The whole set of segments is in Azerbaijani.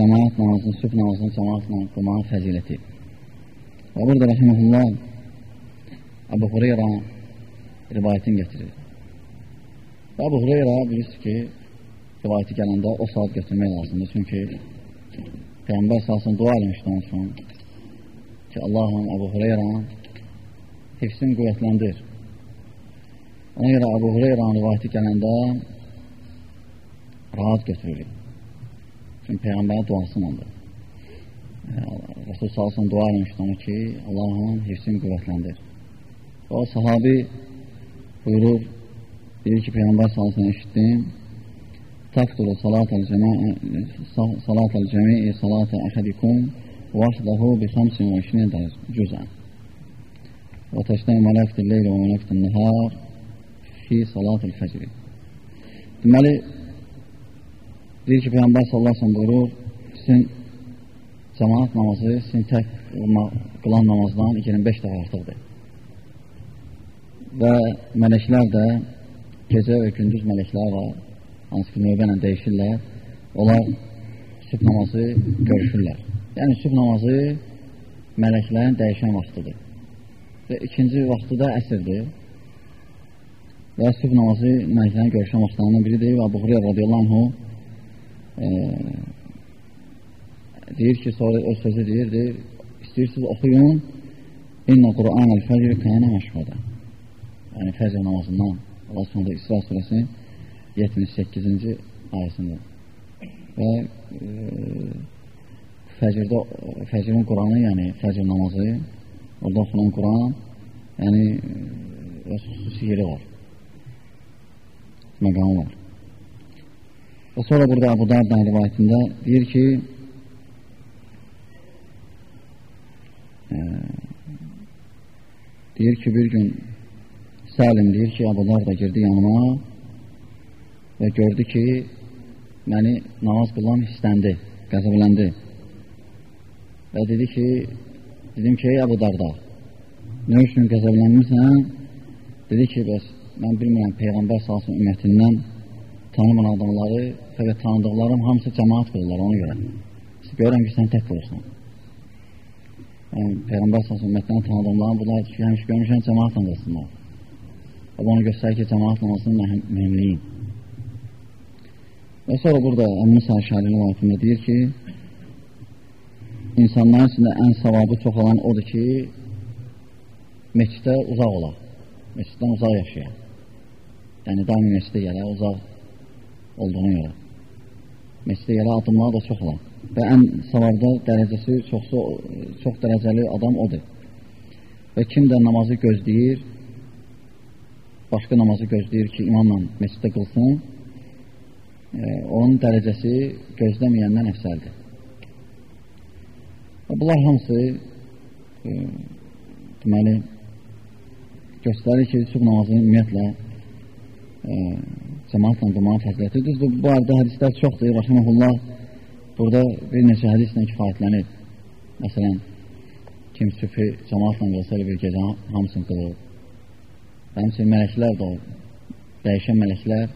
cəmaat namazını, sübh namazını cəmaatla qılmanın fəziləti. Və burada rəhməhullah Əbu Hureyra rivayətini getirir. Və Əbu Hureyra bilirsiniz ki, rivayəti gələndə o saat götürmək lazımdır. Çünki Peyğəmbər sahasını dua eləmişdi onun üçün ki, Allahım Əbu Hureyra hifzini qüvvətləndir. Ona görə Əbu Hureyranın rivayəti gələndə rahat götürülür. Çünki Peyğəmbərin duasındadır. Rasul salsın dua eləmişdi onu ki, Allahın hifzini qüvvətləndir. O sahabi buyurur, deyir ki, Peyğəmbər salsın eşitdim, taktulu salatal cəmi'i salatal cəmi'i salata əhədikum vahdahu bi 25 cüzən və təştəmi mələkdir leylə və mələkdir nəhar fi salatul fəcri deməli deyir ki, Peyğəmbər sallallahu aleyhi buyurur, sizin cəmaat namazı sizin tək qılan namazdan 25 dəfə artıqdır. Və mələklər də gecə və gündüz mələklər var, hansı ki, növbə ilə dəyişirlər, onlar sübh namazı görüşürlər. Yəni, sübh namazı mələklərin dəyişən vaxtıdır. Və ikinci vaxtı da əsrdir. Və sübh namazı mələklərin görüşən vaxtlarından biridir və Buxuriyyə radiyallahu anhu e, deyir ki, sonra o sözü deyir, deyir, istəyirsiniz oxuyun, İnna Qur'an el-Fəcr kənə məşhədə. Yəni, fəcr namazından Allah sonra İsra surəsi 78-ci ayəsində. Və e, fəcrdə, fəcrin Quranı, yəni fəcr namazı, orada oxunan Quran, yəni e, xüsusi yeri var. Məqamı var. Və sonra burada Abu Dardan rivayətində deyir ki, e, deyir ki, bir gün Salim deyir ki, Abu Darda girdi yanıma və gördü ki, məni namaz qılan hissləndi, qəzəbləndi. Və dedi ki, dedim ki, ey Abu Darda, nə üçün qəzəblənmirsən? Dedi ki, bəs mən bilmirəm, Peyğəmbər salsın ümmətindən tanımayan adamları, fəqət tanıdıqlarım hamısı cəmaat qılırlar ona görə. İşte, görürəm ki, sən tək qılırsın. Yəni, Peyğəmbər salsın ümmətindən tanıdığımların bunlar ki, həmiş görmüşən cəmaatla qılsınlar. Və bunu göstərir ki, cəmaat namazının mühümliyin. Və sonra burada Əmni Saşarinin altında deyir ki, insanların içində ən savabı çox olan odur ki, meçdə uzaq ola, meçdən uzaq yaşaya. Yəni, daimi meçdə gələ, uzaq olduğuna görə. Meçdə gələ adımlar da çox ola. Və ən savabda dərəcəsi çoxsu, çox dərəcəli adam odur. Və kim də namazı gözləyir, başqa namazı gözləyir ki, imamla meçdə qılsın, e, onun dərəcəsi gözləməyəndən əfsəldir. Və bunlar hamısı e, deməli göstərir ki, sübh namazının ümumiyyətlə e, cəmaatla qılmanın fəziləti. Düzdür, bu arada hədislər çoxdur. Rəximəhullah burada bir neçə hədislə kifayətlənir. Məsələn, kim sübhü cəmaatla qılsa bir gecə hamısını qılır. Həmçin mələklər də dəyişən mələklər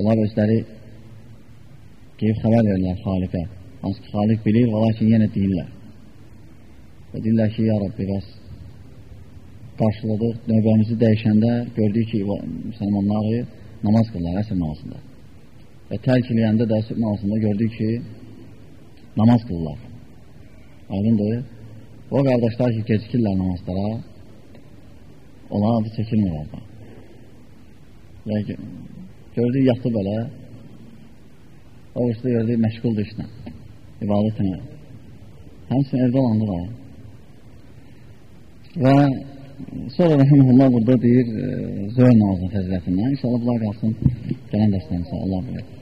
Onlar özləri qeyb xəbər verirlər xaliqə. Hansı ki, xaliq bilir, və lakin yenə deyirlər. Və deyirlər ki, ya Rabbi, bəs qarşıladıq, növbəmizi dəyişəndə gördük ki, müsəlmanları namaz qılırlar əsr namazında. Və tərk eləyəndə də əsr namazında gördük ki, namaz qılırlar. Aydındır. O qardaşlar ki, gecikirlər namazlara, onların adı çəkilmir orada. Və Gördük, yatdı belə. O üstə gördük, məşğuldur işlə, ibadətlə. Həmsin evdə olandı da. Və sonra rəhməhullah burada deyir, e, zöhr namazın fəzilətindən. İnşallah bunlar qalsın gələn dəstəmizə. Allah bilir.